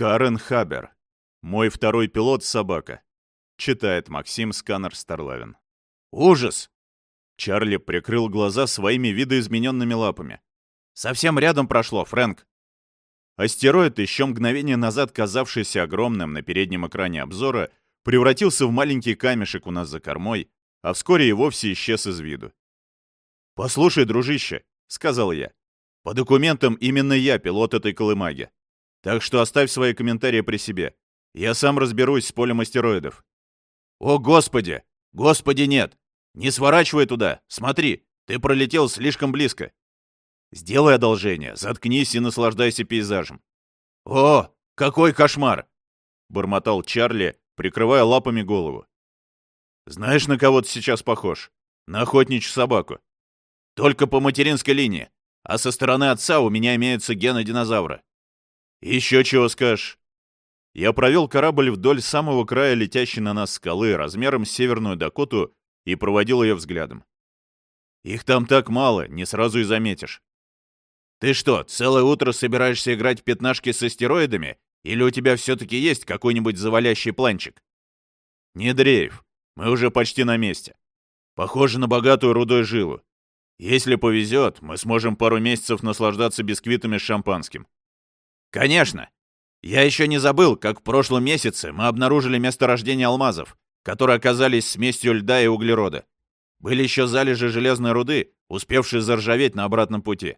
Карен Хабер. Мой второй пилот — собака. Читает Максим Сканер Старлавин. Ужас! Чарли прикрыл глаза своими видоизмененными лапами. Совсем рядом прошло, Фрэнк. Астероид, еще мгновение назад казавшийся огромным на переднем экране обзора, превратился в маленький камешек у нас за кормой, а вскоре и вовсе исчез из виду. «Послушай, дружище», — сказал я, — «по документам именно я пилот этой колымаги. Так что оставь свои комментарии при себе. Я сам разберусь с полем астероидов». «О, Господи! Господи, нет! Не сворачивай туда! Смотри, ты пролетел слишком близко!» «Сделай одолжение, заткнись и наслаждайся пейзажем». «О, какой кошмар!» — бормотал Чарли, прикрывая лапами голову. «Знаешь, на кого ты сейчас похож? На охотничью собаку. Только по материнской линии, а со стороны отца у меня имеются гены динозавра. Еще чего скажешь? Я провел корабль вдоль самого края летящей на нас скалы размером с Северную Дакоту и проводил ее взглядом. Их там так мало, не сразу и заметишь. Ты что, целое утро собираешься играть в пятнашки с астероидами? Или у тебя все-таки есть какой-нибудь завалящий планчик? Не дрейф, мы уже почти на месте. Похоже на богатую рудой жилу. Если повезет, мы сможем пару месяцев наслаждаться бисквитами с шампанским. Конечно. Я еще не забыл, как в прошлом месяце мы обнаружили месторождение алмазов, которые оказались смесью льда и углерода. Были еще залежи железной руды, успевшие заржаветь на обратном пути.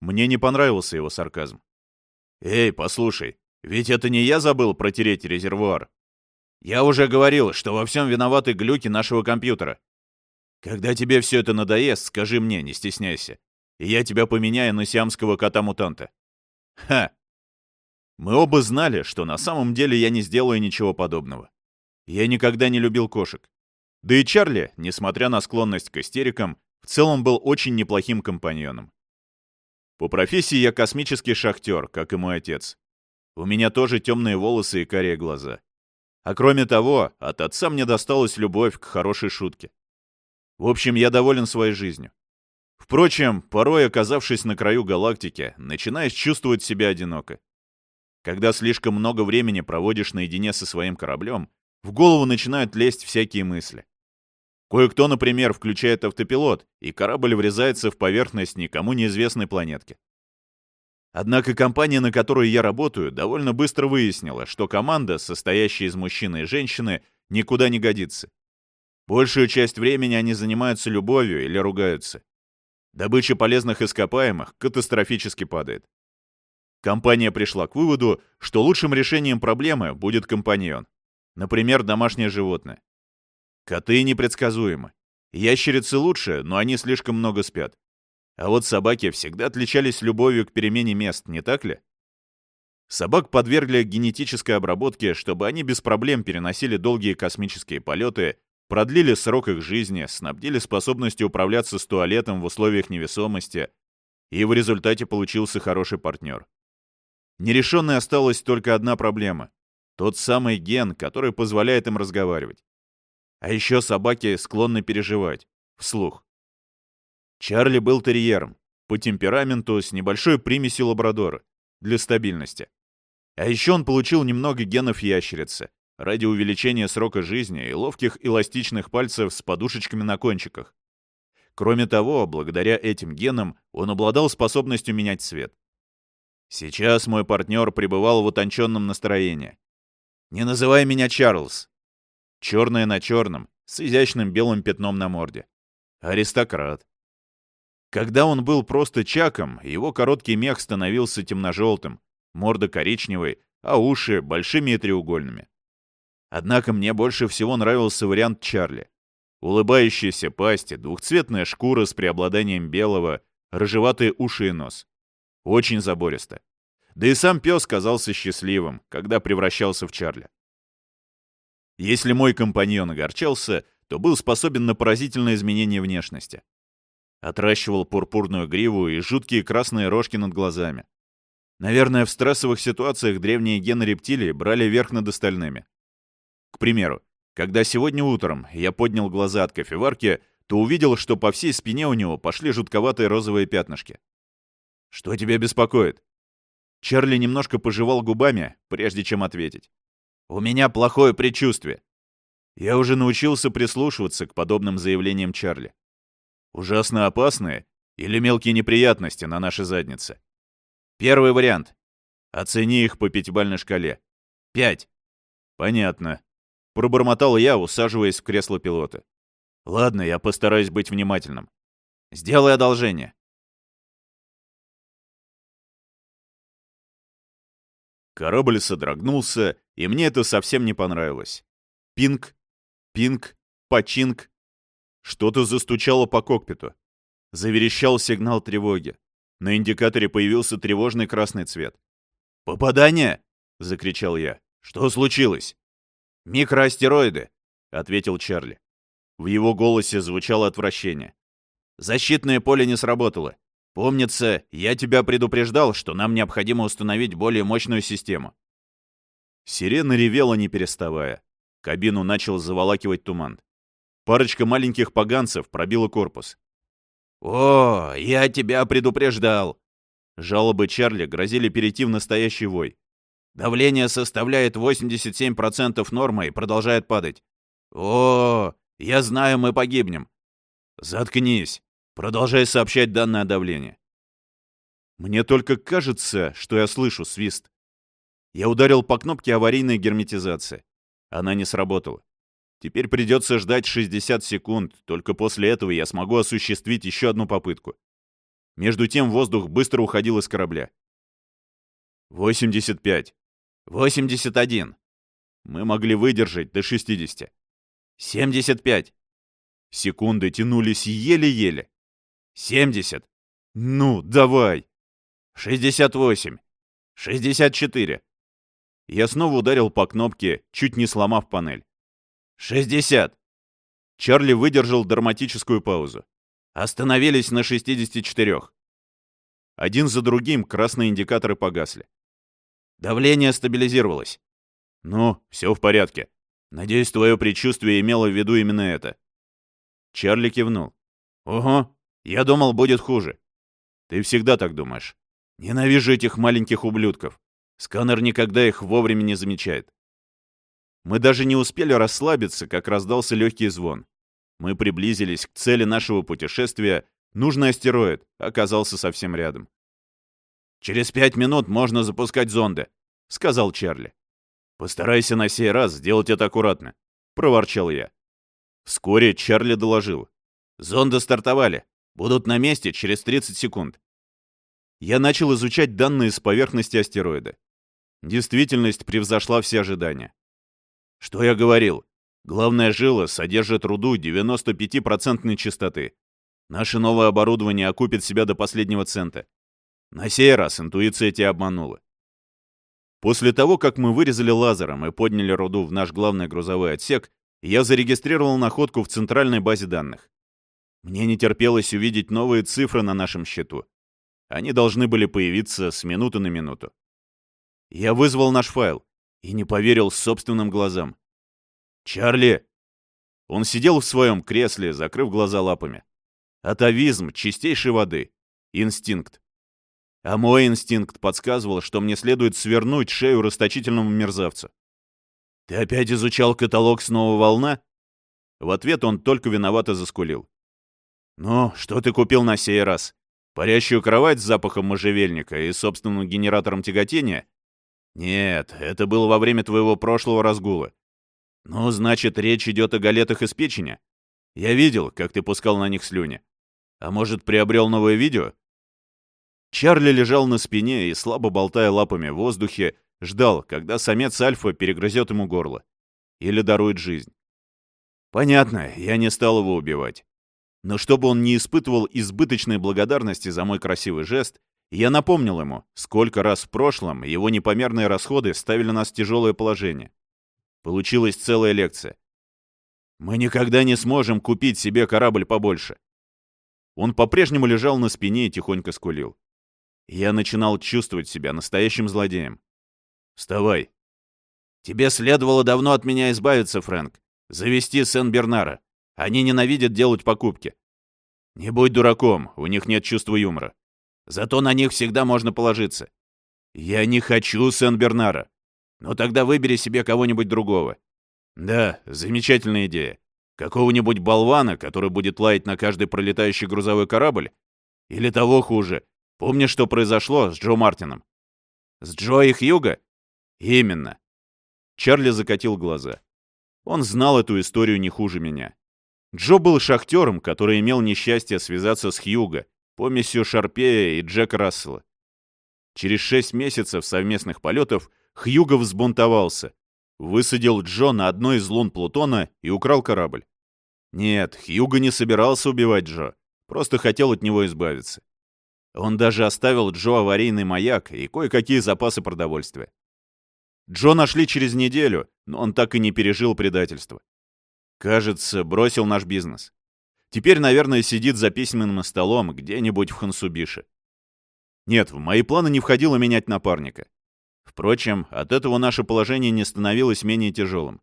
Мне не понравился его сарказм. «Эй, послушай, ведь это не я забыл протереть резервуар». «Я уже говорил, что во всем виноваты глюки нашего компьютера. Когда тебе все это надоест, скажи мне, не стесняйся. И я тебя поменяю на сиамского кота-мутанта. Ха! Мы оба знали, что на самом деле я не сделаю ничего подобного. Я никогда не любил кошек. Да и Чарли, несмотря на склонность к истерикам, в целом был очень неплохим компаньоном. По профессии я космический шахтер, как и мой отец. У меня тоже темные волосы и карие глаза. А кроме того, от отца мне досталась любовь к хорошей шутке. В общем, я доволен своей жизнью. Впрочем, порой, оказавшись на краю галактики, начинаешь чувствовать себя одиноко. Когда слишком много времени проводишь наедине со своим кораблем, в голову начинают лезть всякие мысли. Кое-кто, например, включает автопилот, и корабль врезается в поверхность никому неизвестной планетки. Однако компания, на которой я работаю, довольно быстро выяснила, что команда, состоящая из мужчины и женщины, никуда не годится. Большую часть времени они занимаются любовью или ругаются. Добыча полезных ископаемых катастрофически падает. Компания пришла к выводу, что лучшим решением проблемы будет компаньон. Например, домашнее животное. Коты непредсказуемы. Ящерицы лучше, но они слишком много спят. А вот собаки всегда отличались любовью к перемене мест, не так ли? Собак подвергли генетической обработке, чтобы они без проблем переносили долгие космические полеты продлили срок их жизни, снабдили способностью управляться с туалетом в условиях невесомости, и в результате получился хороший партнер. Нерешенной осталась только одна проблема — тот самый ген, который позволяет им разговаривать. А еще собаки склонны переживать, вслух. Чарли был терьером, по темпераменту с небольшой примесью лабрадора, для стабильности. А еще он получил немного генов ящерицы, ради увеличения срока жизни и ловких эластичных пальцев с подушечками на кончиках. Кроме того, благодаря этим генам он обладал способностью менять цвет. Сейчас мой партнер пребывал в утонченном настроении. «Не называй меня Чарльз!» Черное на черном, с изящным белым пятном на морде. Аристократ. Когда он был просто Чаком, его короткий мех становился темно-желтым, морда коричневой, а уши — большими и треугольными. Однако мне больше всего нравился вариант Чарли. Улыбающиеся пасти, двухцветная шкура с преобладанием белого, рыжеватые уши и нос. Очень забористо. Да и сам пес казался счастливым, когда превращался в Чарли. Если мой компаньон огорчался, то был способен на поразительное изменение внешности. Отращивал пурпурную гриву и жуткие красные рожки над глазами. Наверное, в стрессовых ситуациях древние гены рептилии брали верх над остальными. К примеру, когда сегодня утром я поднял глаза от кофеварки, то увидел, что по всей спине у него пошли жутковатые розовые пятнышки. «Что тебя беспокоит?» Чарли немножко пожевал губами, прежде чем ответить. «У меня плохое предчувствие. Я уже научился прислушиваться к подобным заявлениям Чарли. Ужасно опасные или мелкие неприятности на нашей заднице? Первый вариант. Оцени их по пятибалльной шкале. Пять. Понятно. Пробормотал я, усаживаясь в кресло пилота. Ладно, я постараюсь быть внимательным. Сделай одолжение. Корабль содрогнулся, и мне это совсем не понравилось. Пинг, пинг, починг. Что-то застучало по кокпиту. Заверещал сигнал тревоги. На индикаторе появился тревожный красный цвет. «Попадание!» — закричал я. «Что случилось?» «Микроастероиды», — ответил Чарли. В его голосе звучало отвращение. «Защитное поле не сработало. Помнится, я тебя предупреждал, что нам необходимо установить более мощную систему. Сирена ревела, не переставая. Кабину начал заволакивать туман. Парочка маленьких поганцев пробила корпус. «О, я тебя предупреждал!» Жалобы Чарли грозили перейти в настоящий вой. Давление составляет 87% нормы и продолжает падать. «О, я знаю, мы погибнем!» «Заткнись!» Продолжай сообщать данное давление. Мне только кажется, что я слышу свист. Я ударил по кнопке аварийной герметизации. Она не сработала. Теперь придется ждать 60 секунд, только после этого я смогу осуществить еще одну попытку. Между тем воздух быстро уходил из корабля. 85. 81. Мы могли выдержать до 60. 75. Секунды тянулись еле-еле. Семьдесят. Ну, давай. Шестьдесят восемь. Шестьдесят четыре. Я снова ударил по кнопке, чуть не сломав панель. Шестьдесят. Чарли выдержал драматическую паузу. Остановились на 64. Один за другим красные индикаторы погасли. Давление стабилизировалось. Ну, все в порядке. Надеюсь, твое предчувствие имело в виду именно это. Чарли кивнул. Ого, я думал, будет хуже. Ты всегда так думаешь. Ненавижу этих маленьких ублюдков. Сканер никогда их вовремя не замечает. Мы даже не успели расслабиться, как раздался легкий звон. Мы приблизились к цели нашего путешествия. Нужный астероид оказался совсем рядом. «Через пять минут можно запускать зонды», — сказал Чарли. «Постарайся на сей раз сделать это аккуратно», — проворчал я. Вскоре Чарли доложил. «Зонды стартовали. Будут на месте через 30 секунд. Я начал изучать данные с поверхности астероида. Действительность превзошла все ожидания. Что я говорил? Главная жила содержит руду 95% чистоты. Наше новое оборудование окупит себя до последнего цента. На сей раз интуиция тебя обманула. После того, как мы вырезали лазером и подняли руду в наш главный грузовой отсек, я зарегистрировал находку в центральной базе данных. Мне не терпелось увидеть новые цифры на нашем счету. Они должны были появиться с минуты на минуту. Я вызвал наш файл и не поверил собственным глазам. «Чарли!» Он сидел в своем кресле, закрыв глаза лапами. Атовизм чистейшей воды. Инстинкт. А мой инстинкт подсказывал, что мне следует свернуть шею расточительному мерзавцу. «Ты опять изучал каталог «Снова волна»?» В ответ он только виновато заскулил. «Ну, что ты купил на сей раз? Парящую кровать с запахом можжевельника и собственным генератором тяготения? Нет, это было во время твоего прошлого разгула. Ну, значит, речь идет о галетах из печени? Я видел, как ты пускал на них слюни. А может, приобрел новое видео?» Чарли лежал на спине и, слабо болтая лапами в воздухе, ждал, когда самец альфа перегрызет ему горло. Или дарует жизнь. Понятно, я не стал его убивать. Но чтобы он не испытывал избыточной благодарности за мой красивый жест, я напомнил ему, сколько раз в прошлом его непомерные расходы ставили нас в тяжелое положение. Получилась целая лекция. Мы никогда не сможем купить себе корабль побольше. Он по-прежнему лежал на спине и тихонько скулил. Я начинал чувствовать себя настоящим злодеем. «Вставай!» «Тебе следовало давно от меня избавиться, Фрэнк. Завести Сен-Бернара. Они ненавидят делать покупки. Не будь дураком, у них нет чувства юмора. Зато на них всегда можно положиться. «Я не хочу Сен-Бернара. Но тогда выбери себе кого-нибудь другого». «Да, замечательная идея. Какого-нибудь болвана, который будет лаять на каждый пролетающий грузовой корабль? Или того хуже. Помнишь, что произошло с Джо Мартином? С Джо и Хьюго? Именно. Чарли закатил глаза. Он знал эту историю не хуже меня. Джо был шахтером, который имел несчастье связаться с Хьюго, помесью Шарпея и Джека Рассела. Через шесть месяцев совместных полетов Хьюго взбунтовался, высадил Джо на одной из лун Плутона и украл корабль. Нет, Хьюго не собирался убивать Джо, просто хотел от него избавиться. Он даже оставил Джо аварийный маяк и кое-какие запасы продовольствия. Джо нашли через неделю, но он так и не пережил предательство. Кажется, бросил наш бизнес. Теперь, наверное, сидит за письменным столом где-нибудь в Хансубише. Нет, в мои планы не входило менять напарника. Впрочем, от этого наше положение не становилось менее тяжелым.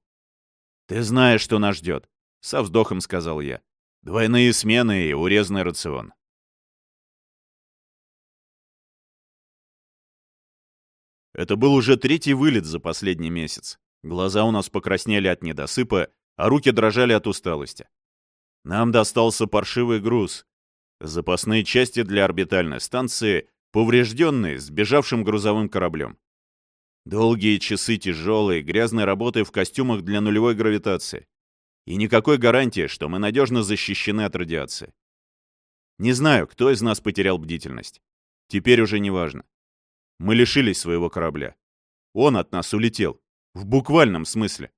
«Ты знаешь, что нас ждет», — со вздохом сказал я. «Двойные смены и урезанный рацион». Это был уже третий вылет за последний месяц. Глаза у нас покраснели от недосыпа, а руки дрожали от усталости. Нам достался паршивый груз. Запасные части для орбитальной станции, поврежденные сбежавшим грузовым кораблем. Долгие часы тяжелой, грязной работы в костюмах для нулевой гравитации. И никакой гарантии, что мы надежно защищены от радиации. Не знаю, кто из нас потерял бдительность. Теперь уже не важно. Мы лишились своего корабля. Он от нас улетел. В буквальном смысле.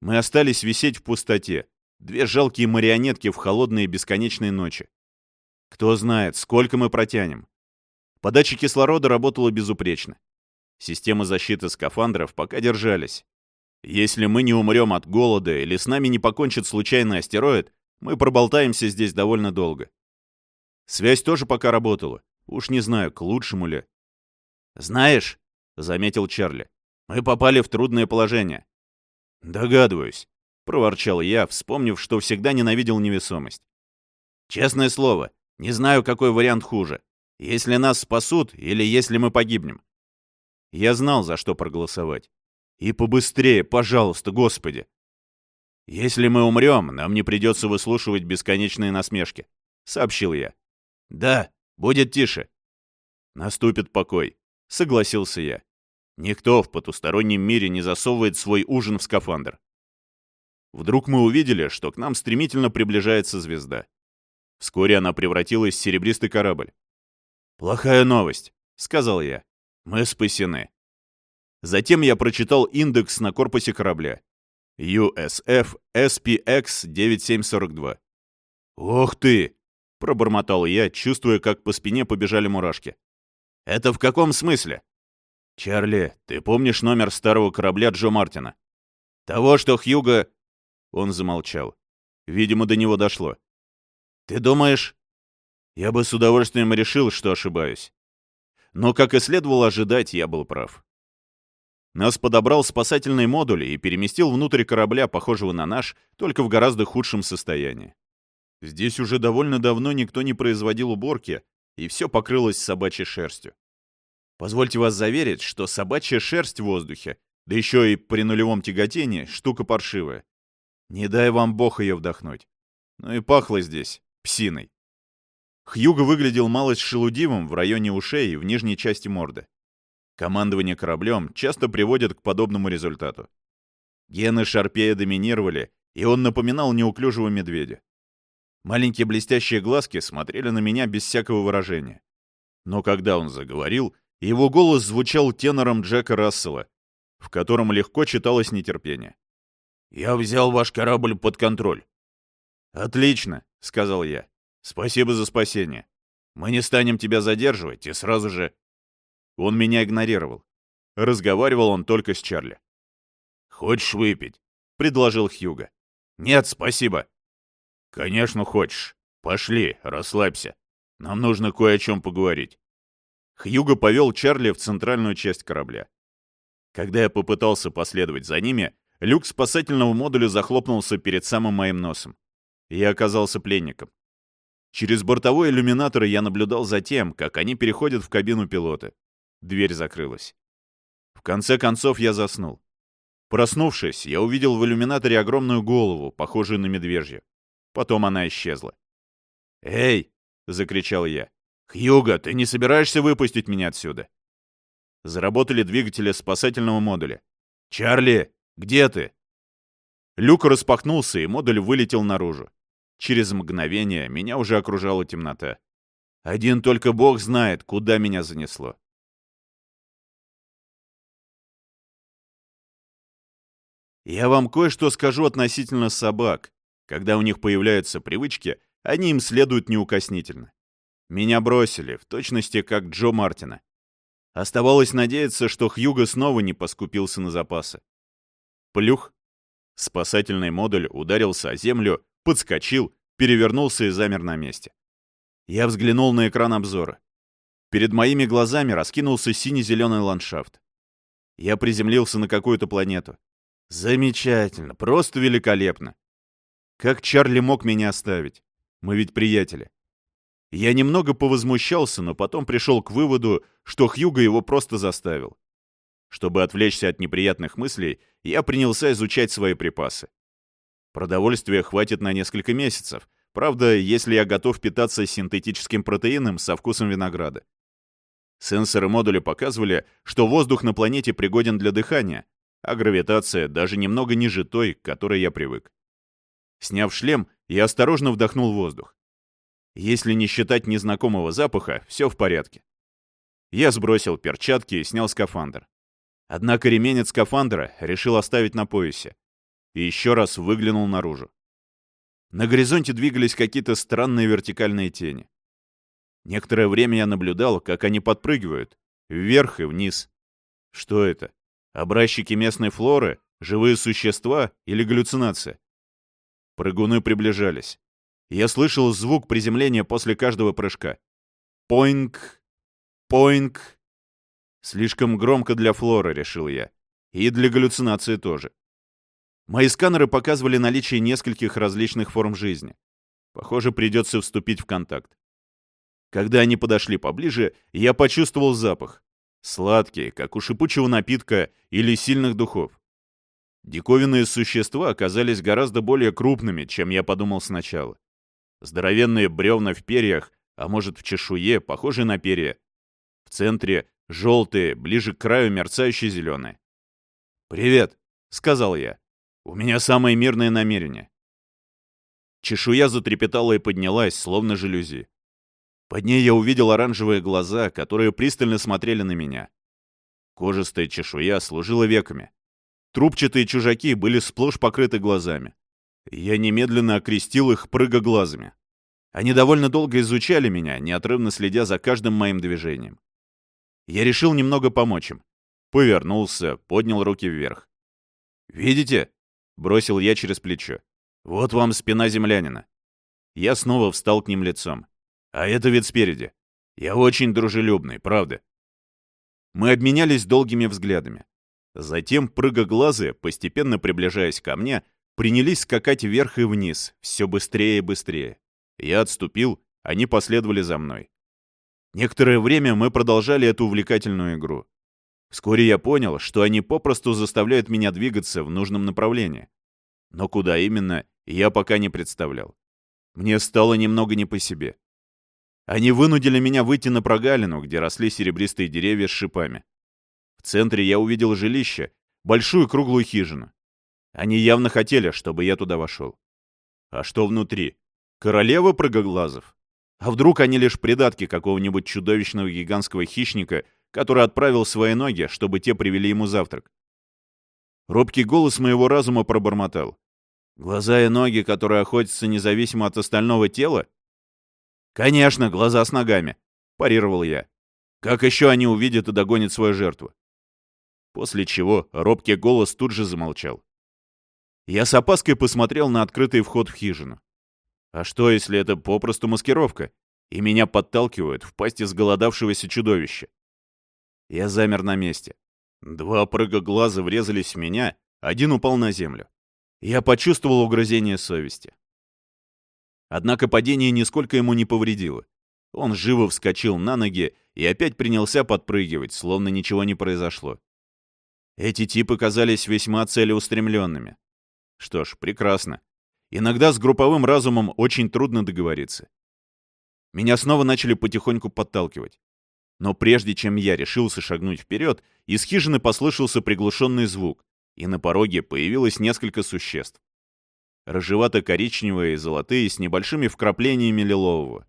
Мы остались висеть в пустоте. Две жалкие марионетки в холодные бесконечные ночи. Кто знает, сколько мы протянем. Подача кислорода работала безупречно. Системы защиты скафандров пока держались. Если мы не умрем от голода или с нами не покончит случайный астероид, мы проболтаемся здесь довольно долго. Связь тоже пока работала. Уж не знаю, к лучшему ли. «Знаешь», — заметил Чарли, — «мы попали в трудное положение». «Догадываюсь», — проворчал я, вспомнив, что всегда ненавидел невесомость. «Честное слово, не знаю, какой вариант хуже. Если нас спасут или если мы погибнем. Я знал, за что проголосовать. И побыстрее, пожалуйста, Господи. Если мы умрем, нам не придется выслушивать бесконечные насмешки, сообщил я. Да, будет тише. Наступит покой, согласился я. Никто в потустороннем мире не засовывает свой ужин в скафандр. Вдруг мы увидели, что к нам стремительно приближается звезда. Вскоре она превратилась в серебристый корабль. «Плохая новость», — сказал я. Мы спасены. Затем я прочитал индекс на корпусе корабля. USF SPX 9742. «Ох ты!» — пробормотал я, чувствуя, как по спине побежали мурашки. «Это в каком смысле?» «Чарли, ты помнишь номер старого корабля Джо Мартина?» «Того, что Хьюго...» Он замолчал. Видимо, до него дошло. «Ты думаешь...» «Я бы с удовольствием решил, что ошибаюсь. Но, как и следовало ожидать, я был прав. Нас подобрал спасательный модуль и переместил внутрь корабля, похожего на наш, только в гораздо худшем состоянии. Здесь уже довольно давно никто не производил уборки, и все покрылось собачьей шерстью. Позвольте вас заверить, что собачья шерсть в воздухе, да еще и при нулевом тяготении, штука паршивая. Не дай вам бог ее вдохнуть. Ну и пахло здесь псиной. Хьюго выглядел малость шелудивым в районе ушей и в нижней части морды. Командование кораблем часто приводит к подобному результату. Гены Шарпея доминировали, и он напоминал неуклюжего медведя. Маленькие блестящие глазки смотрели на меня без всякого выражения. Но когда он заговорил, его голос звучал тенором Джека Рассела, в котором легко читалось нетерпение. «Я взял ваш корабль под контроль». «Отлично», — сказал я. Спасибо за спасение. Мы не станем тебя задерживать, и сразу же...» Он меня игнорировал. Разговаривал он только с Чарли. «Хочешь выпить?» — предложил Хьюго. «Нет, спасибо». «Конечно хочешь. Пошли, расслабься. Нам нужно кое о чем поговорить». Хьюго повел Чарли в центральную часть корабля. Когда я попытался последовать за ними, люк спасательного модуля захлопнулся перед самым моим носом. Я оказался пленником. Через бортовой иллюминатор я наблюдал за тем, как они переходят в кабину пилота. Дверь закрылась. В конце концов я заснул. Проснувшись, я увидел в иллюминаторе огромную голову, похожую на медвежью. Потом она исчезла. «Эй!» — закричал я. «Хьюго, ты не собираешься выпустить меня отсюда?» Заработали двигатели спасательного модуля. «Чарли, где ты?» Люк распахнулся, и модуль вылетел наружу. Через мгновение меня уже окружала темнота. Один только бог знает, куда меня занесло. Я вам кое-что скажу относительно собак. Когда у них появляются привычки, они им следуют неукоснительно. Меня бросили, в точности как Джо Мартина. Оставалось надеяться, что Хьюго снова не поскупился на запасы. Плюх. Спасательный модуль ударился о землю, подскочил, перевернулся и замер на месте. Я взглянул на экран обзора. Перед моими глазами раскинулся сине-зеленый ландшафт. Я приземлился на какую-то планету. Замечательно, просто великолепно. Как Чарли мог меня оставить? Мы ведь приятели. Я немного повозмущался, но потом пришел к выводу, что Хьюго его просто заставил. Чтобы отвлечься от неприятных мыслей, я принялся изучать свои припасы. Продовольствия хватит на несколько месяцев, правда, если я готов питаться синтетическим протеином со вкусом винограда. Сенсоры модуля показывали, что воздух на планете пригоден для дыхания, а гравитация даже немного ниже той, к которой я привык. Сняв шлем, я осторожно вдохнул воздух. Если не считать незнакомого запаха, все в порядке. Я сбросил перчатки и снял скафандр. Однако ремень скафандра решил оставить на поясе. И еще раз выглянул наружу. На горизонте двигались какие-то странные вертикальные тени. Некоторое время я наблюдал, как они подпрыгивают, вверх и вниз. Что это? Образчики местной флоры? Живые существа или галлюцинация? Прыгуны приближались. Я слышал звук приземления после каждого прыжка. Поинг, поинг. Слишком громко для флоры, решил я. И для галлюцинации тоже. Мои сканеры показывали наличие нескольких различных форм жизни. Похоже, придется вступить в контакт. Когда они подошли поближе, я почувствовал запах. Сладкий, как у шипучего напитка или сильных духов. Диковинные существа оказались гораздо более крупными, чем я подумал сначала. Здоровенные бревна в перьях, а может в чешуе, похожие на перья. В центре желтые, ближе к краю мерцающие зеленые. «Привет», — сказал я. «У меня самое мирное намерение». Чешуя затрепетала и поднялась, словно жалюзи. Под ней я увидел оранжевые глаза, которые пристально смотрели на меня. Кожистая чешуя служила веками. Трубчатые чужаки были сплошь покрыты глазами. Я немедленно окрестил их прыгоглазами. Они довольно долго изучали меня, неотрывно следя за каждым моим движением. Я решил немного помочь им. Повернулся, поднял руки вверх. «Видите?» — бросил я через плечо. «Вот вам спина землянина». Я снова встал к ним лицом. «А это вид спереди. Я очень дружелюбный, правда?» Мы обменялись долгими взглядами. Затем прыгоглазы, постепенно приближаясь ко мне, принялись скакать вверх и вниз, все быстрее и быстрее. Я отступил, они последовали за мной. Некоторое время мы продолжали эту увлекательную игру. Вскоре я понял, что они попросту заставляют меня двигаться в нужном направлении. Но куда именно, я пока не представлял. Мне стало немного не по себе. Они вынудили меня выйти на прогалину, где росли серебристые деревья с шипами. В центре я увидел жилище, большую круглую хижину. Они явно хотели, чтобы я туда вошел. А что внутри? Королева прыгоглазов? А вдруг они лишь придатки какого-нибудь чудовищного гигантского хищника, который отправил свои ноги, чтобы те привели ему завтрак? Робкий голос моего разума пробормотал. Глаза и ноги, которые охотятся независимо от остального тела? Конечно, глаза с ногами, парировал я. Как еще они увидят и догонят свою жертву? После чего робкий голос тут же замолчал. Я с опаской посмотрел на открытый вход в хижину. А что, если это попросту маскировка, и меня подталкивают в пасть изголодавшегося чудовища? Я замер на месте. Два прыга глаза врезались в меня, один упал на землю. Я почувствовал угрызение совести. Однако падение нисколько ему не повредило. Он живо вскочил на ноги и опять принялся подпрыгивать, словно ничего не произошло. Эти типы казались весьма целеустремленными. Что ж, прекрасно. Иногда с групповым разумом очень трудно договориться. Меня снова начали потихоньку подталкивать. Но прежде чем я решился шагнуть вперед, из хижины послышался приглушенный звук, и на пороге появилось несколько существ. Рыжевато-коричневые, золотые, с небольшими вкраплениями лилового.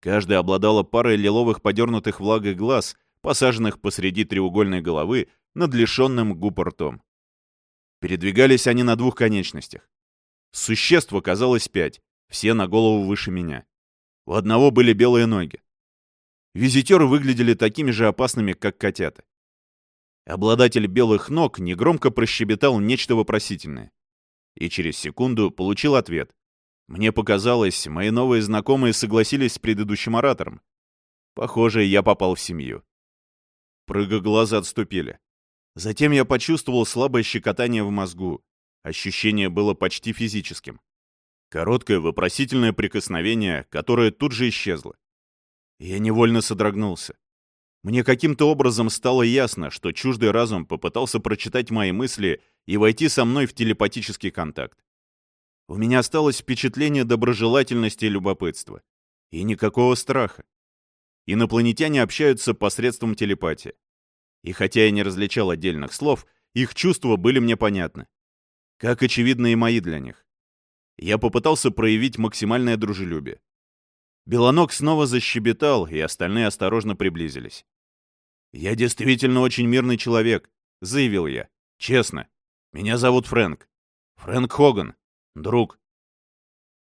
Каждая обладала парой лиловых подернутых влагой глаз, посаженных посреди треугольной головы над лишенным губ. Передвигались они на двух конечностях. Существ оказалось пять, все на голову выше меня. У одного были белые ноги. Визитеры выглядели такими же опасными, как котята. Обладатель белых ног негромко прощебетал нечто вопросительное. И через секунду получил ответ. Мне показалось, мои новые знакомые согласились с предыдущим оратором. Похоже, я попал в семью. Прыга глаза отступили. Затем я почувствовал слабое щекотание в мозгу. Ощущение было почти физическим. Короткое вопросительное прикосновение, которое тут же исчезло. Я невольно содрогнулся. Мне каким-то образом стало ясно, что чуждый разум попытался прочитать мои мысли и войти со мной в телепатический контакт. У меня осталось впечатление доброжелательности и любопытства. И никакого страха. Инопланетяне общаются посредством телепатии. И хотя я не различал отдельных слов, их чувства были мне понятны. Как очевидно и мои для них. Я попытался проявить максимальное дружелюбие. Белоног снова защебетал, и остальные осторожно приблизились. «Я действительно очень мирный человек», — заявил я. «Честно. Меня зовут Фрэнк. Фрэнк Хоган. Друг».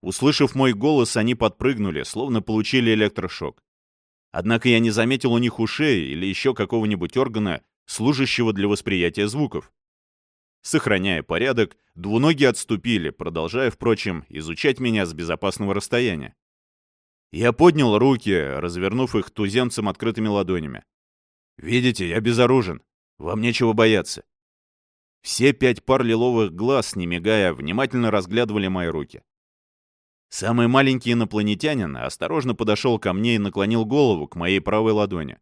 Услышав мой голос, они подпрыгнули, словно получили электрошок. Однако я не заметил у них ушей или еще какого-нибудь органа, служащего для восприятия звуков. Сохраняя порядок, двуногие отступили, продолжая, впрочем, изучать меня с безопасного расстояния. Я поднял руки, развернув их туземцам открытыми ладонями. «Видите, я безоружен. Вам нечего бояться». Все пять пар лиловых глаз, не мигая, внимательно разглядывали мои руки. Самый маленький инопланетянин осторожно подошел ко мне и наклонил голову к моей правой ладони.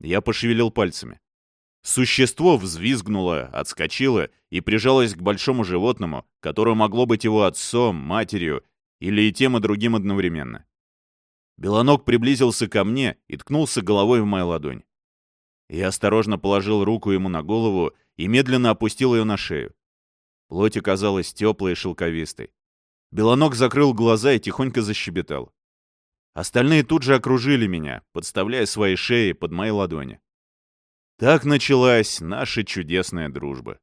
Я пошевелил пальцами. Существо взвизгнуло, отскочило и прижалось к большому животному, которое могло быть его отцом, матерью или и тем и другим одновременно. Белоног приблизился ко мне и ткнулся головой в мою ладонь. Я осторожно положил руку ему на голову и медленно опустил ее на шею. Плоть оказалась теплой и шелковистой. Белоног закрыл глаза и тихонько защебетал. Остальные тут же окружили меня, подставляя свои шеи под мои ладони. Так началась наша чудесная дружба.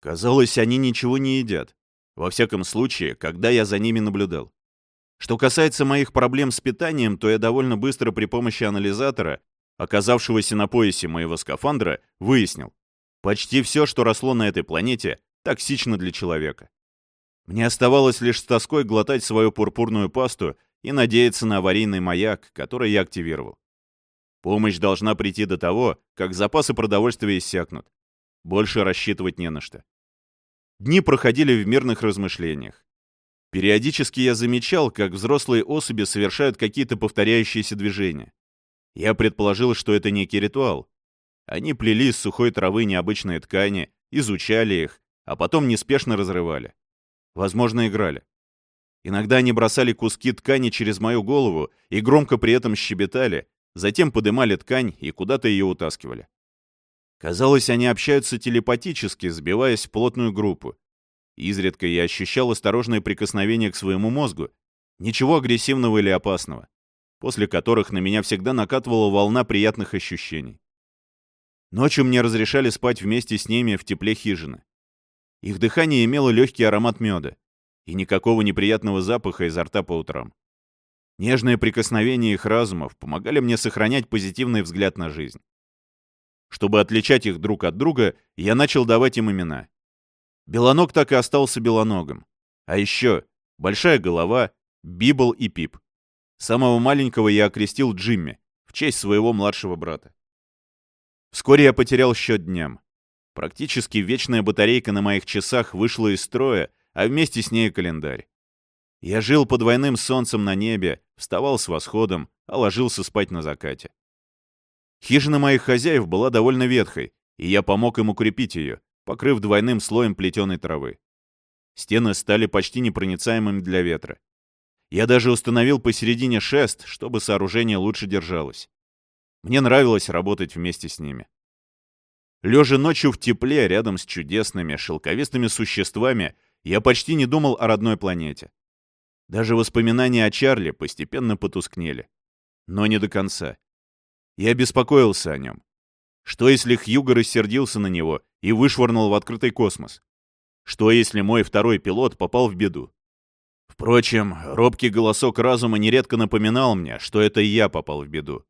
Казалось, они ничего не едят. Во всяком случае, когда я за ними наблюдал. Что касается моих проблем с питанием, то я довольно быстро при помощи анализатора, оказавшегося на поясе моего скафандра, выяснил. Почти все, что росло на этой планете, токсично для человека. Мне оставалось лишь с тоской глотать свою пурпурную пасту и надеяться на аварийный маяк, который я активировал. Помощь должна прийти до того, как запасы продовольствия иссякнут. Больше рассчитывать не на что. Дни проходили в мирных размышлениях. Периодически я замечал, как взрослые особи совершают какие-то повторяющиеся движения. Я предположил, что это некий ритуал. Они плели из сухой травы необычные ткани, изучали их, а потом неспешно разрывали. Возможно, играли. Иногда они бросали куски ткани через мою голову и громко при этом щебетали, затем подымали ткань и куда-то ее утаскивали. Казалось, они общаются телепатически, сбиваясь в плотную группу. Изредка я ощущал осторожное прикосновение к своему мозгу, ничего агрессивного или опасного, после которых на меня всегда накатывала волна приятных ощущений. Ночью мне разрешали спать вместе с ними в тепле хижины. Их дыхание имело легкий аромат меда и никакого неприятного запаха изо рта по утрам. Нежные прикосновения их разумов помогали мне сохранять позитивный взгляд на жизнь. Чтобы отличать их друг от друга, я начал давать им имена. Белоног так и остался белоногом. А еще большая голова, Библ и Пип. Самого маленького я окрестил Джимми, в честь своего младшего брата. Вскоре я потерял счет дням. Практически вечная батарейка на моих часах вышла из строя, а вместе с ней календарь. Я жил под двойным солнцем на небе, вставал с восходом, а ложился спать на закате. Хижина моих хозяев была довольно ветхой, и я помог им укрепить ее, покрыв двойным слоем плетеной травы. Стены стали почти непроницаемыми для ветра. Я даже установил посередине шест, чтобы сооружение лучше держалось. Мне нравилось работать вместе с ними. Лежа ночью в тепле, рядом с чудесными, шелковистыми существами, я почти не думал о родной планете. Даже воспоминания о Чарли постепенно потускнели. Но не до конца. Я беспокоился о нем. Что, если Хьюго рассердился на него и вышвырнул в открытый космос? Что, если мой второй пилот попал в беду? Впрочем, робкий голосок разума нередко напоминал мне, что это я попал в беду.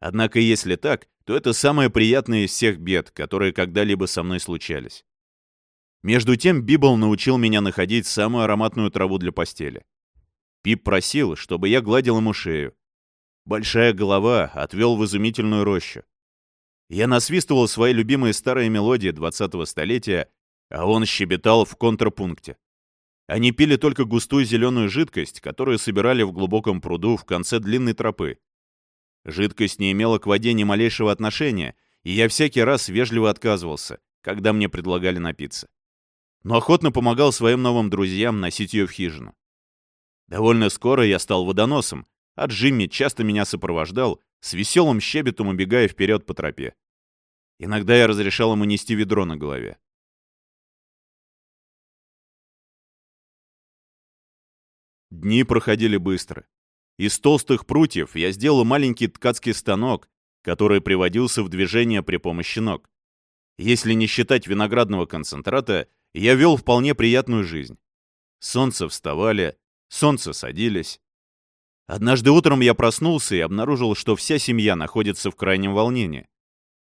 Однако, если так, то это самое приятное из всех бед, которые когда-либо со мной случались. Между тем Библ научил меня находить самую ароматную траву для постели. Пип просил, чтобы я гладил ему шею. Большая голова отвел в изумительную рощу. Я насвистывал свои любимые старые мелодии 20-го столетия, а он щебетал в контрапункте. Они пили только густую зеленую жидкость, которую собирали в глубоком пруду в конце длинной тропы. Жидкость не имела к воде ни малейшего отношения, и я всякий раз вежливо отказывался, когда мне предлагали напиться. Но охотно помогал своим новым друзьям носить ее в хижину. Довольно скоро я стал водоносом, а Джимми часто меня сопровождал, с веселым щебетом убегая вперед по тропе. Иногда я разрешал ему нести ведро на голове. Дни проходили быстро. Из толстых прутьев я сделал маленький ткацкий станок, который приводился в движение при помощи ног. Если не считать виноградного концентрата, я вел вполне приятную жизнь. Солнце вставали, солнце садились. Однажды утром я проснулся и обнаружил, что вся семья находится в крайнем волнении.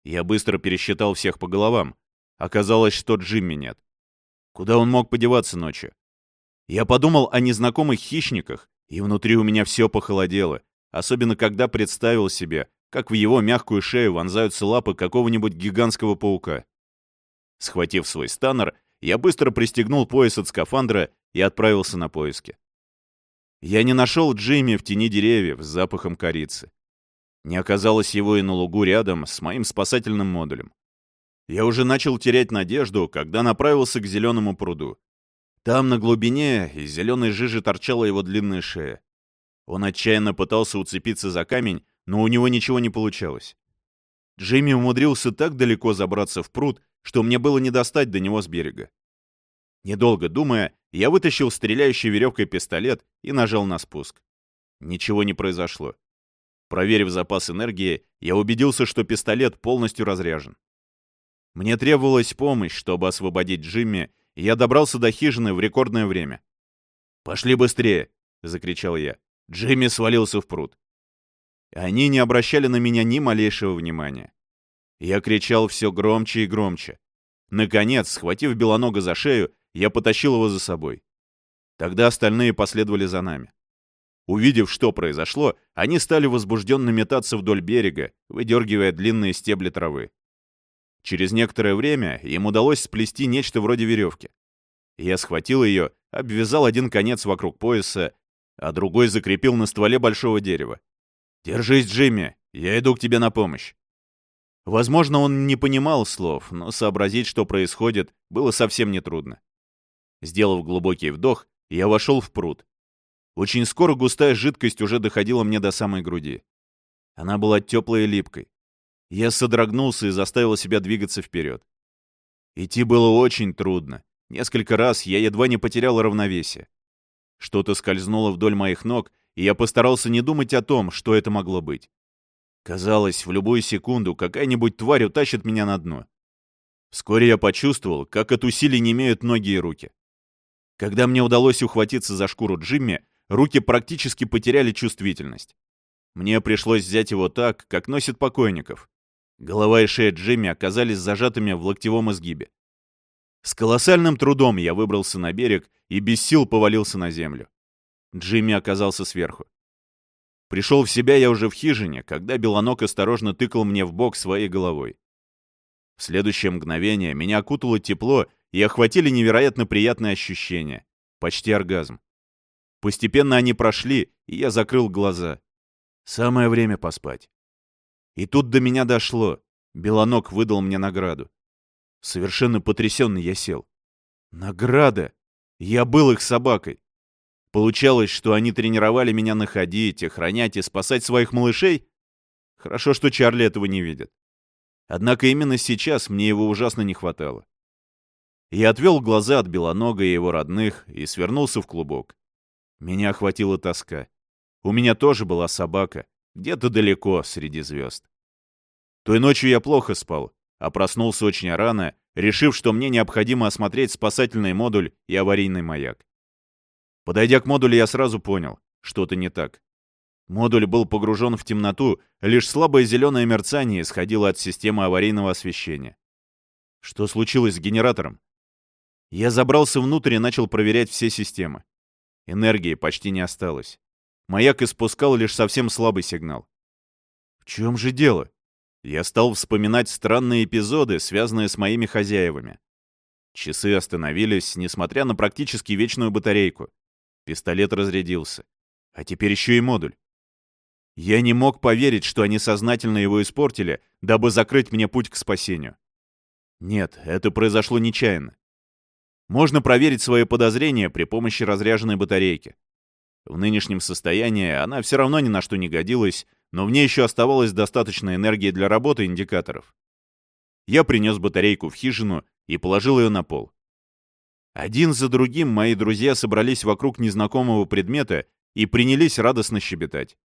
Я быстро пересчитал всех по головам. Оказалось, что Джимми нет. Куда он мог подеваться ночью? Я подумал о незнакомых хищниках, и внутри у меня все похолодело, особенно когда представил себе, как в его мягкую шею вонзаются лапы какого-нибудь гигантского паука. Схватив свой станнер, я быстро пристегнул пояс от скафандра и отправился на поиски. Я не нашел Джимми в тени деревьев с запахом корицы. Не оказалось его и на лугу рядом с моим спасательным модулем. Я уже начал терять надежду, когда направился к зеленому пруду. Там, на глубине, из зеленой жижи торчала его длинная шея. Он отчаянно пытался уцепиться за камень, но у него ничего не получалось. Джимми умудрился так далеко забраться в пруд, что мне было не достать до него с берега. Недолго думая, я вытащил стреляющий веревкой пистолет и нажал на спуск. Ничего не произошло. Проверив запас энергии, я убедился, что пистолет полностью разряжен. Мне требовалась помощь, чтобы освободить Джимми я добрался до хижины в рекордное время. «Пошли быстрее!» — закричал я. Джимми свалился в пруд. Они не обращали на меня ни малейшего внимания. Я кричал все громче и громче. Наконец, схватив Белонога за шею, я потащил его за собой. Тогда остальные последовали за нами. Увидев, что произошло, они стали возбужденно метаться вдоль берега, выдергивая длинные стебли травы. Через некоторое время им удалось сплести нечто вроде веревки. Я схватил ее, обвязал один конец вокруг пояса, а другой закрепил на стволе большого дерева. «Держись, Джимми, я иду к тебе на помощь». Возможно, он не понимал слов, но сообразить, что происходит, было совсем нетрудно. Сделав глубокий вдох, я вошел в пруд. Очень скоро густая жидкость уже доходила мне до самой груди. Она была теплой и липкой. Я содрогнулся и заставил себя двигаться вперед. Идти было очень трудно. Несколько раз я едва не потерял равновесие. Что-то скользнуло вдоль моих ног, и я постарался не думать о том, что это могло быть. Казалось, в любую секунду какая-нибудь тварь утащит меня на дно. Вскоре я почувствовал, как от усилий не имеют ноги и руки. Когда мне удалось ухватиться за шкуру Джимми, руки практически потеряли чувствительность. Мне пришлось взять его так, как носит покойников. Голова и шея Джимми оказались зажатыми в локтевом изгибе. С колоссальным трудом я выбрался на берег и без сил повалился на землю. Джимми оказался сверху. Пришел в себя я уже в хижине, когда Белонок осторожно тыкал мне в бок своей головой. В следующее мгновение меня окутало тепло и охватили невероятно приятные ощущения. Почти оргазм. Постепенно они прошли, и я закрыл глаза. Самое время поспать. И тут до меня дошло. Белоног выдал мне награду. Совершенно потрясенный я сел. Награда! Я был их собакой. Получалось, что они тренировали меня находить, охранять и спасать своих малышей? Хорошо, что Чарли этого не видит. Однако именно сейчас мне его ужасно не хватало. Я отвел глаза от Белонога и его родных и свернулся в клубок. Меня охватила тоска. У меня тоже была собака, где-то далеко, среди звезд. Той ночью я плохо спал, а проснулся очень рано, решив, что мне необходимо осмотреть спасательный модуль и аварийный маяк. Подойдя к модулю, я сразу понял, что-то не так. Модуль был погружен в темноту, лишь слабое зеленое мерцание исходило от системы аварийного освещения. Что случилось с генератором? Я забрался внутрь и начал проверять все системы. Энергии почти не осталось. Маяк испускал лишь совсем слабый сигнал. В чем же дело? Я стал вспоминать странные эпизоды, связанные с моими хозяевами. Часы остановились, несмотря на практически вечную батарейку. Пистолет разрядился. А теперь еще и модуль. Я не мог поверить, что они сознательно его испортили, дабы закрыть мне путь к спасению. Нет, это произошло нечаянно. Можно проверить свои подозрения при помощи разряженной батарейки. В нынешнем состоянии она все равно ни на что не годилась, но в ней еще оставалось достаточно энергии для работы индикаторов. Я принес батарейку в хижину и положил ее на пол. Один за другим мои друзья собрались вокруг незнакомого предмета и принялись радостно щебетать.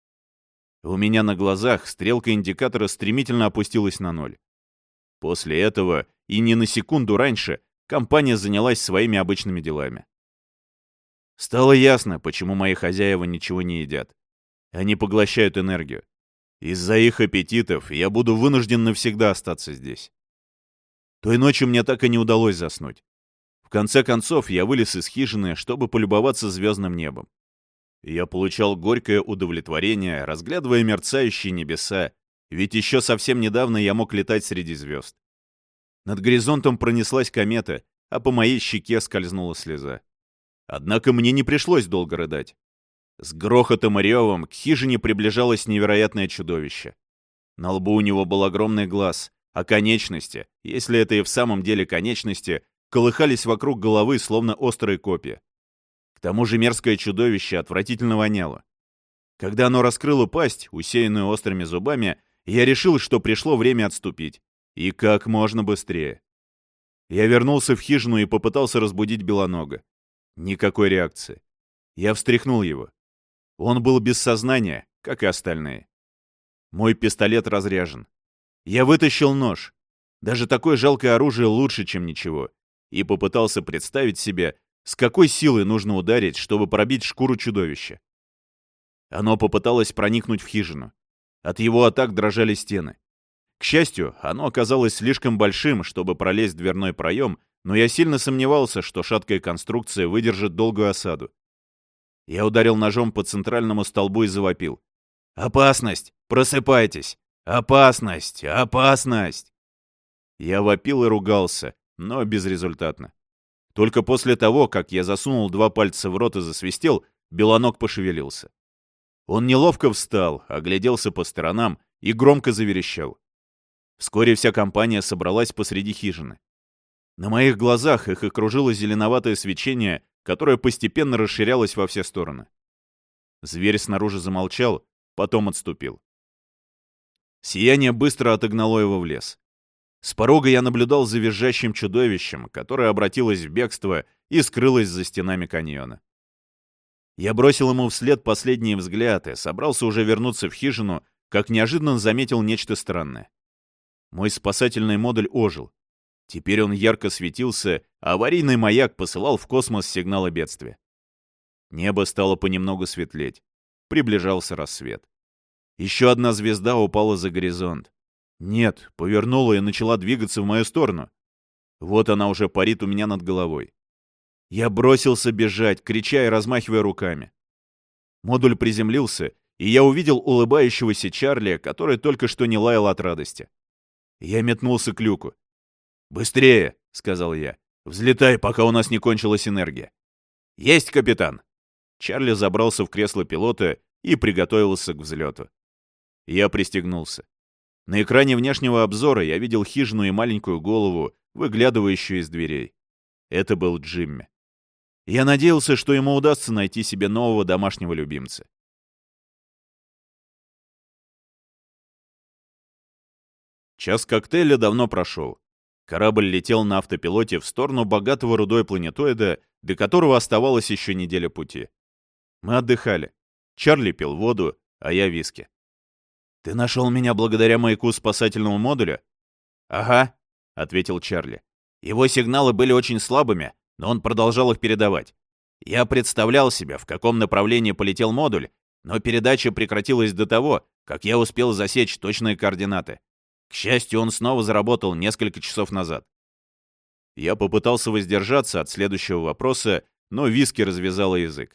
У меня на глазах стрелка индикатора стремительно опустилась на ноль. После этого, и не на секунду раньше, компания занялась своими обычными делами. Стало ясно, почему мои хозяева ничего не едят. Они поглощают энергию. Из-за их аппетитов я буду вынужден навсегда остаться здесь. Той ночью мне так и не удалось заснуть. В конце концов, я вылез из хижины, чтобы полюбоваться звездным небом. Я получал горькое удовлетворение, разглядывая мерцающие небеса, ведь еще совсем недавно я мог летать среди звезд. Над горизонтом пронеслась комета, а по моей щеке скользнула слеза. Однако мне не пришлось долго рыдать. С грохотом и ревом к хижине приближалось невероятное чудовище. На лбу у него был огромный глаз, а конечности, если это и в самом деле конечности, колыхались вокруг головы, словно острые копья. К тому же мерзкое чудовище отвратительно воняло. Когда оно раскрыло пасть, усеянную острыми зубами, я решил, что пришло время отступить. И как можно быстрее. Я вернулся в хижину и попытался разбудить Белонога. Никакой реакции. Я встряхнул его. Он был без сознания, как и остальные. Мой пистолет разряжен. Я вытащил нож. Даже такое жалкое оружие лучше, чем ничего. И попытался представить себе, с какой силой нужно ударить, чтобы пробить шкуру чудовища. Оно попыталось проникнуть в хижину. От его атак дрожали стены. К счастью, оно оказалось слишком большим, чтобы пролезть в дверной проем, но я сильно сомневался, что шаткая конструкция выдержит долгую осаду. Я ударил ножом по центральному столбу и завопил. «Опасность! Просыпайтесь! Опасность! Опасность!» Я вопил и ругался, но безрезультатно. Только после того, как я засунул два пальца в рот и засвистел, Белоног пошевелился. Он неловко встал, огляделся по сторонам и громко заверещал. Вскоре вся компания собралась посреди хижины. На моих глазах их окружило зеленоватое свечение, которое постепенно расширялось во все стороны. Зверь снаружи замолчал, потом отступил. Сияние быстро отогнало его в лес. С порога я наблюдал за визжащим чудовищем, которое обратилось в бегство и скрылось за стенами каньона. Я бросил ему вслед последние взгляды, собрался уже вернуться в хижину, как неожиданно заметил нечто странное. Мой спасательный модуль ожил. Теперь он ярко светился, а аварийный маяк посылал в космос сигналы бедствия. Небо стало понемногу светлеть. Приближался рассвет. Еще одна звезда упала за горизонт. Нет, повернула и начала двигаться в мою сторону. Вот она уже парит у меня над головой. Я бросился бежать, крича и размахивая руками. Модуль приземлился, и я увидел улыбающегося Чарли, который только что не лаял от радости. Я метнулся к люку. «Быстрее!» — сказал я. «Взлетай, пока у нас не кончилась энергия». «Есть, капитан!» Чарли забрался в кресло пилота и приготовился к взлету. Я пристегнулся. На экране внешнего обзора я видел хижину и маленькую голову, выглядывающую из дверей. Это был Джимми. Я надеялся, что ему удастся найти себе нового домашнего любимца. Час коктейля давно прошел. Корабль летел на автопилоте в сторону богатого рудой планетоида, до которого оставалась еще неделя пути. Мы отдыхали. Чарли пил воду, а я виски. «Ты нашел меня благодаря маяку спасательного модуля?» «Ага», — ответил Чарли. «Его сигналы были очень слабыми, но он продолжал их передавать. Я представлял себе, в каком направлении полетел модуль, но передача прекратилась до того, как я успел засечь точные координаты. К счастью, он снова заработал несколько часов назад. Я попытался воздержаться от следующего вопроса, но Виски развязала язык.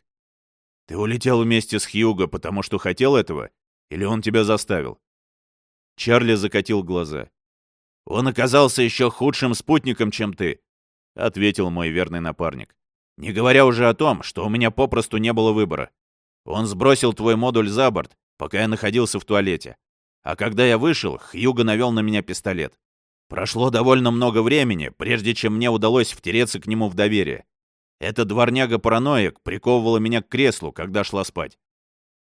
«Ты улетел вместе с Хьюго, потому что хотел этого? Или он тебя заставил?» Чарли закатил глаза. «Он оказался еще худшим спутником, чем ты», — ответил мой верный напарник. «Не говоря уже о том, что у меня попросту не было выбора. Он сбросил твой модуль за борт, пока я находился в туалете. А когда я вышел, Хьюго навел на меня пистолет. Прошло довольно много времени, прежде чем мне удалось втереться к нему в доверие. Эта дворняга-параноик приковывала меня к креслу, когда шла спать.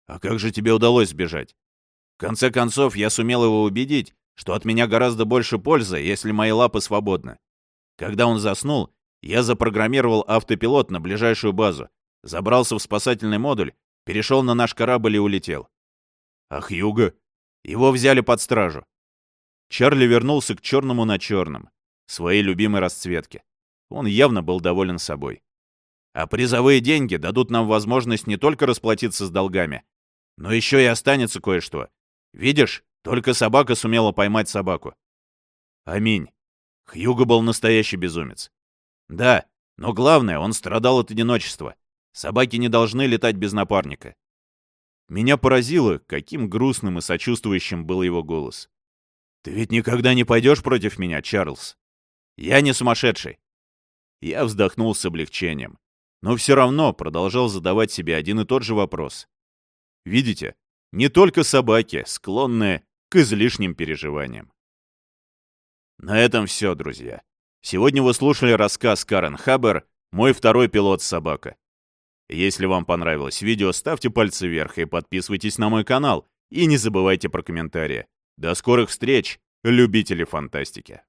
А как же тебе удалось сбежать? В конце концов, я сумел его убедить, что от меня гораздо больше пользы, если мои лапы свободны. Когда он заснул, я запрограммировал автопилот на ближайшую базу, забрался в спасательный модуль, перешел на наш корабль и улетел. Ах, Юга, его взяли под стражу. Чарли вернулся к черному на черном, своей любимой расцветке. Он явно был доволен собой. А призовые деньги дадут нам возможность не только расплатиться с долгами, но еще и останется кое-что. Видишь, только собака сумела поймать собаку. Аминь. Хьюго был настоящий безумец. Да, но главное, он страдал от одиночества. Собаки не должны летать без напарника. Меня поразило, каким грустным и сочувствующим был его голос. «Ты ведь никогда не пойдешь против меня, Чарльз? Я не сумасшедший!» Я вздохнул с облегчением, но все равно продолжал задавать себе один и тот же вопрос. Видите, не только собаки склонны к излишним переживаниям. На этом все, друзья. Сегодня вы слушали рассказ Карен Хабер «Мой второй пилот-собака». Если вам понравилось видео, ставьте пальцы вверх и подписывайтесь на мой канал. И не забывайте про комментарии. До скорых встреч, любители фантастики!